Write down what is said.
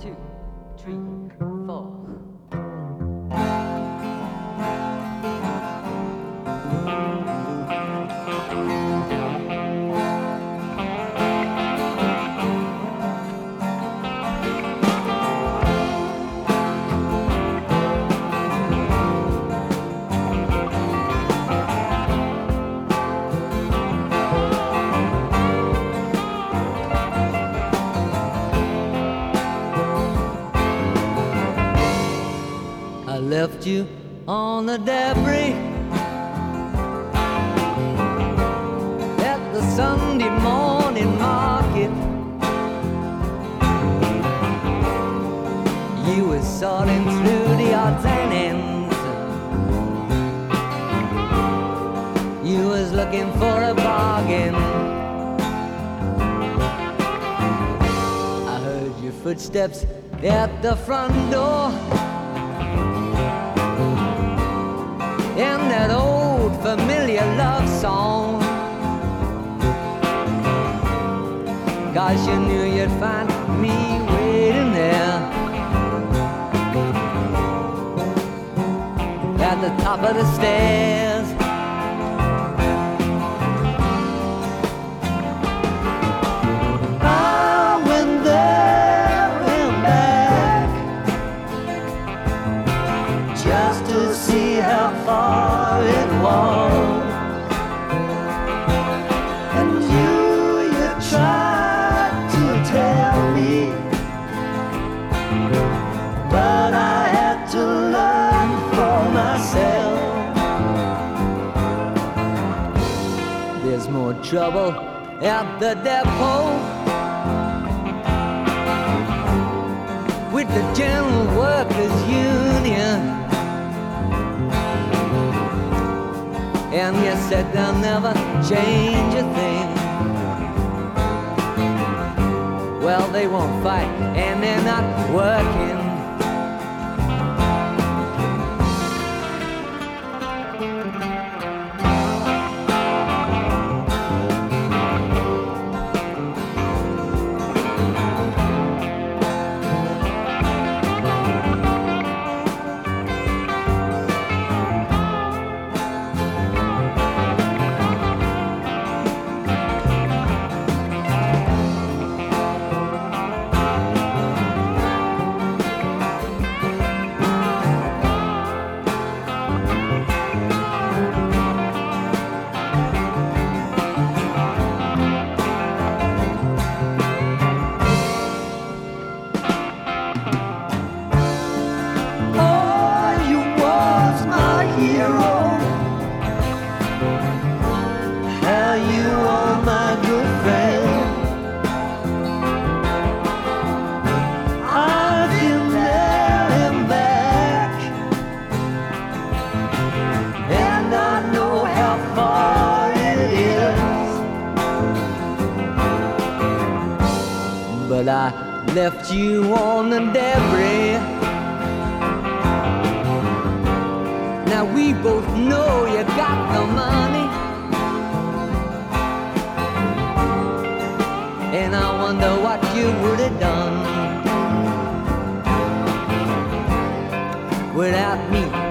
two, three, four. You on the debris at the Sunday morning market. You was sorting through the odds and ends. You was looking for a bargain. I heard your footsteps at the front door. In that old familiar love song. Cause you knew you'd find me waiting there at the top of the stairs. There's more trouble at the depot. With the General Workers Union. And you said they'll never change a thing. Well, they won't fight, and they're not working. I left you on the debris. Now we both know you got the money. And I wonder what you would have done without me.